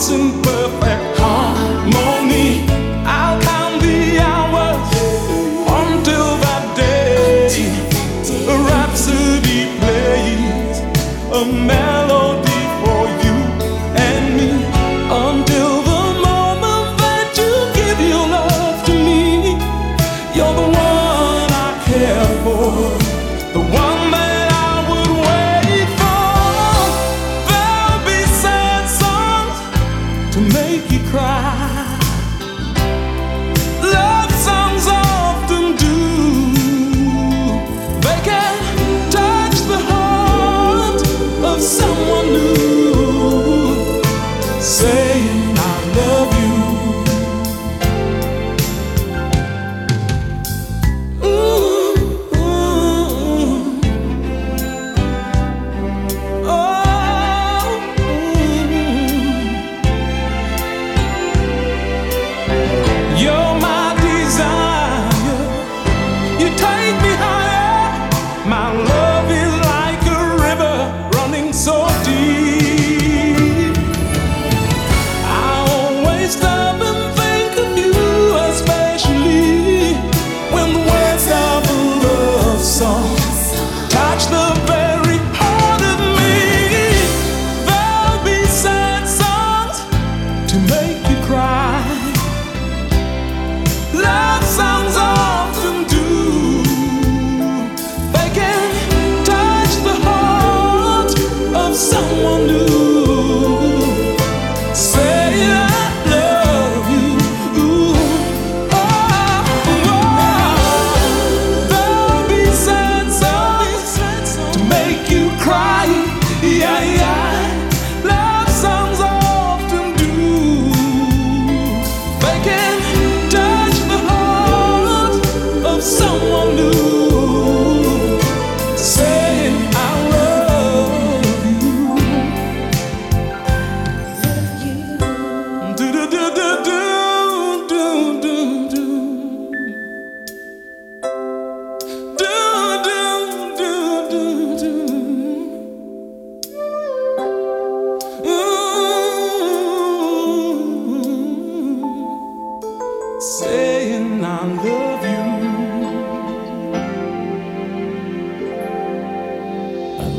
thoughts in perfect harmony. I'll count the hours until that day. A rhapsody plays a melody for you and me until the moment that you give your love to me. You're the one I care for, the one. to make you cry. new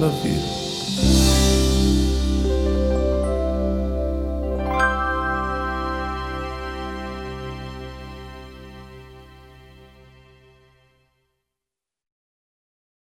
da vida.